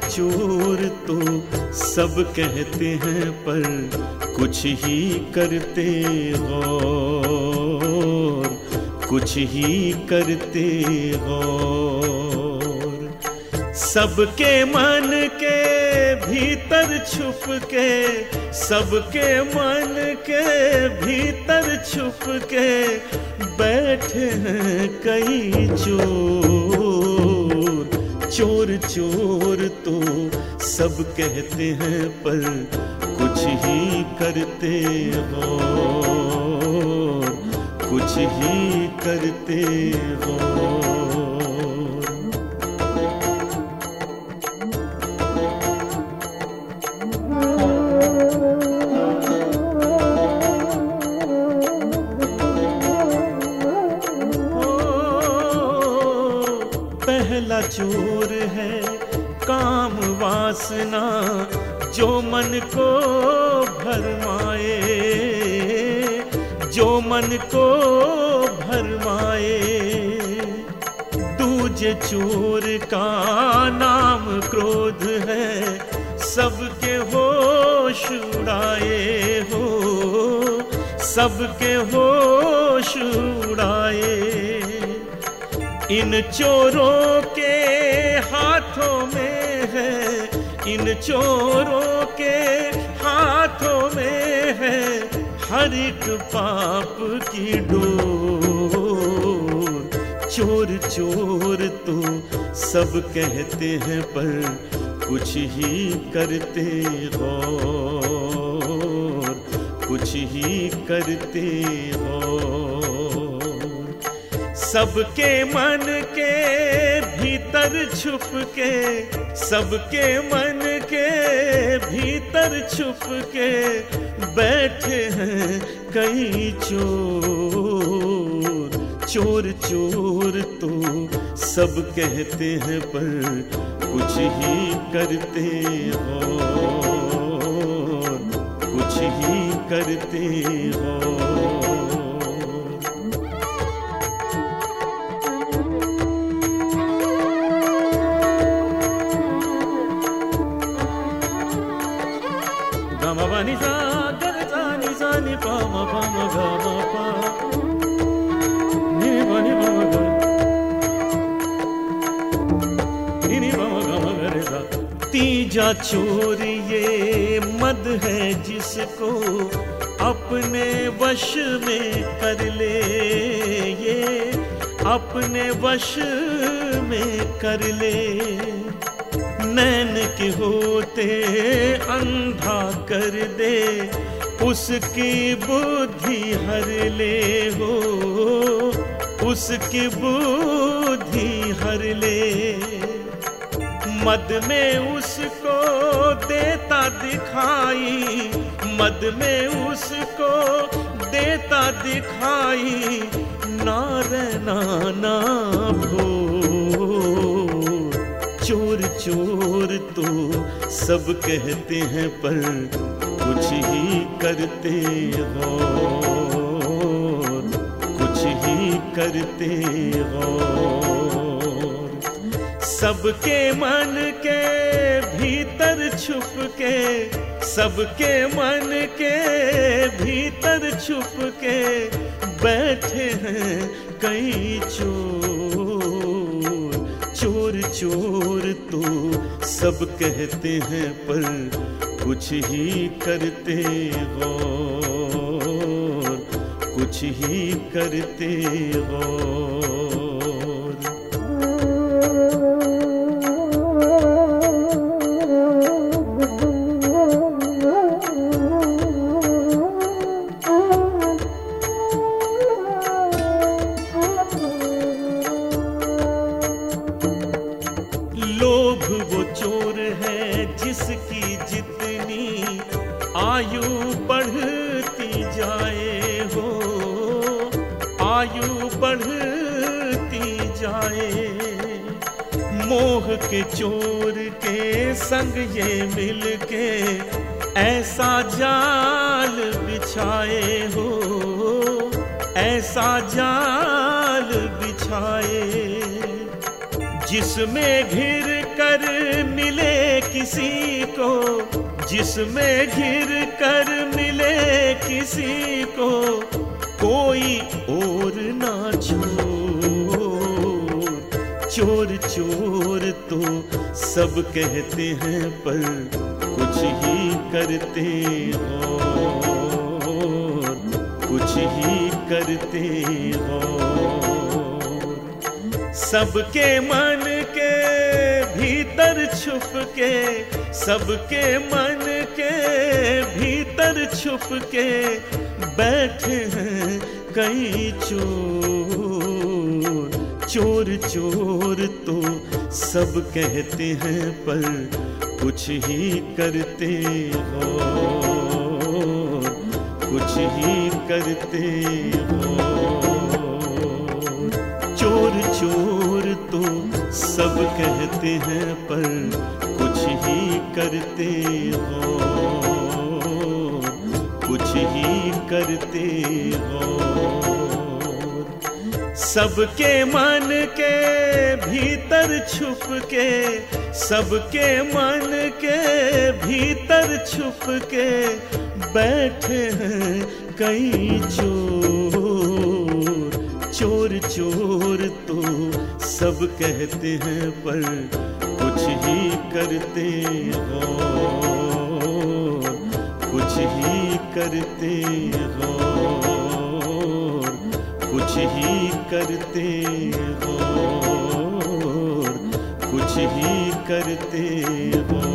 चोर तो सब कहते हैं, पर कुछ ही करते हो कुछ ही करते हो सबके मन के भीतर छुप के, सबके मन के भीतर छुप के बैठे हैं कई चोर। चोर चोर तो सब कहते हैं, पर कुछ ही करते हो। कुछ ही करते हो। चोर है, काम वासना जो मन को भरमाए जो मन को भरमाए दूजे चोर का नाम क्रोध है, सबके होश उड़ाए हो, सबके होश उड़ाए। इन चोरों के हाथों में है। इन चोरों के हाथों में है। हर एक पाप की डोर। चोर चोर तो सब कहते हैं, पर कुछ ही करते हो कुछ ही करते हो सबके मन के भीतर छुप के सबके मन के भीतर छुप के बैठे हैं कई चोर। चोर चोर तो सब कहते हैं, पर कुछ ही करते हो। कुछ ही करते हो। चोर ये मद है जिसको अपने वश में कर ले ये, अपने वश में कर ले। नैन के होते अंधा कर दे, उसकी बुद्धि हर ले हो, उसकी बुद्धि हर ले। मद में उसको देता दिखाई, मद में उसको देता दिखाई ना रहना ना भो। चोर चोर तो सब कहते हैं, पर कुछ ही करते हो कुछ ही करते हो सबके मन के भीतर छुप के सबके मन के भीतर छुप के बैठे हैं कई चोर। चोर चोर तो सब कहते हैं, पर कुछ ही करते हो कुछ ही करते हो जिसकी जितनी आयु बढ़ती जाए हो, आयु बढ़ती जाए। मोह के चोर के संग ये मिल के ऐसा जाल बिछाए हो, ऐसा जाल बिछाए। जिसमें घिर कर मिले किसी को, जिसमें घिर कर मिले किसी को, कोई और ना छोड़ चोर चोर तो सब कहते हैं, पर कुछ ही करते हो कुछ ही करते हो सबके मन छुप के सबके मन के भीतर छुप के बैठे हैं कई चोर। चोर चोर तो सब कहते हैं, पर कुछ ही करते हो। कुछ ही करते हो। चोर चोर सब कहते हैं, पर कुछ ही करते हो। कुछ ही करते हो। सबके मन के भीतर छुप के, सबके मन के भीतर छुप के बैठे हैं कई चोर। चोर चोर तो सब कहते हैं, पर कुछ ही करते हो। कुछ ही करते हो। कुछ ही करते हो। कुछ ही करते हो।